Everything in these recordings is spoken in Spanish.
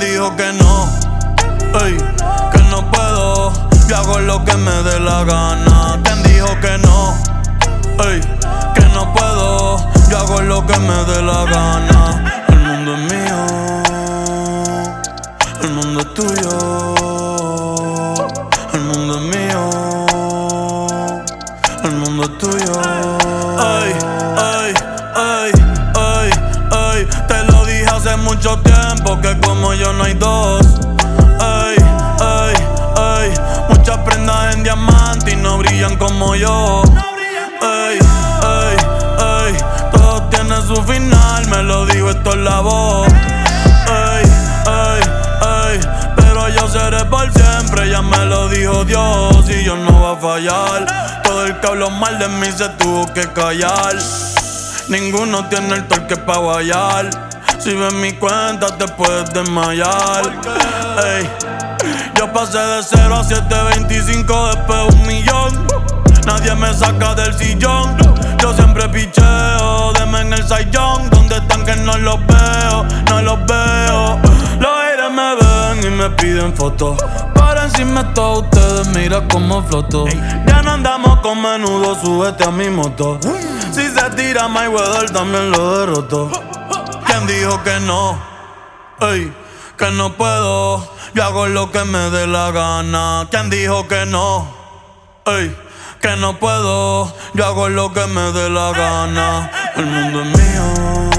dijo que no? Ey, que no puedo. Yo hago lo que me dé la gana. ¿Quién dijo que no? Ey, que no puedo. Yo hago lo que me dé la gana. El mundo es mío. El mundo es tuyo. El mundo es mío. El mundo es tuyo. Ay, ay, ay, lo dijo esto en la voz. Pero yo seré por siempre, ya me lo dijo Dios y yo no voy a fallar. Todo el que habló mal de mí se tuvo que callar. Ninguno tiene el torque pa' guayar. Si ves mi cuenta te puedes desmayar. Yo pasé de 0 a 725, después un millón. Nadie me saca del sillón. Yo siempre los veo, no los veo. Los aires me ven y me piden fotos. Para encima de todos ustedes, mira cómo floto. Ya no andamos con menudo, súbete a mi moto. Si se tira Mayweather, también lo derroto. ¿Quién dijo que no? Ey, que no puedo. Yo hago lo que me dé la gana. ¿Quién dijo que no? Ey, que no puedo. Yo hago lo que me dé la gana. El mundo es mío.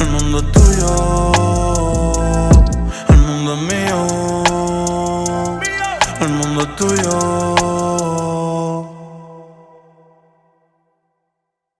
El mundo es tuyo. El mundo es mío. El mundo es tuyo.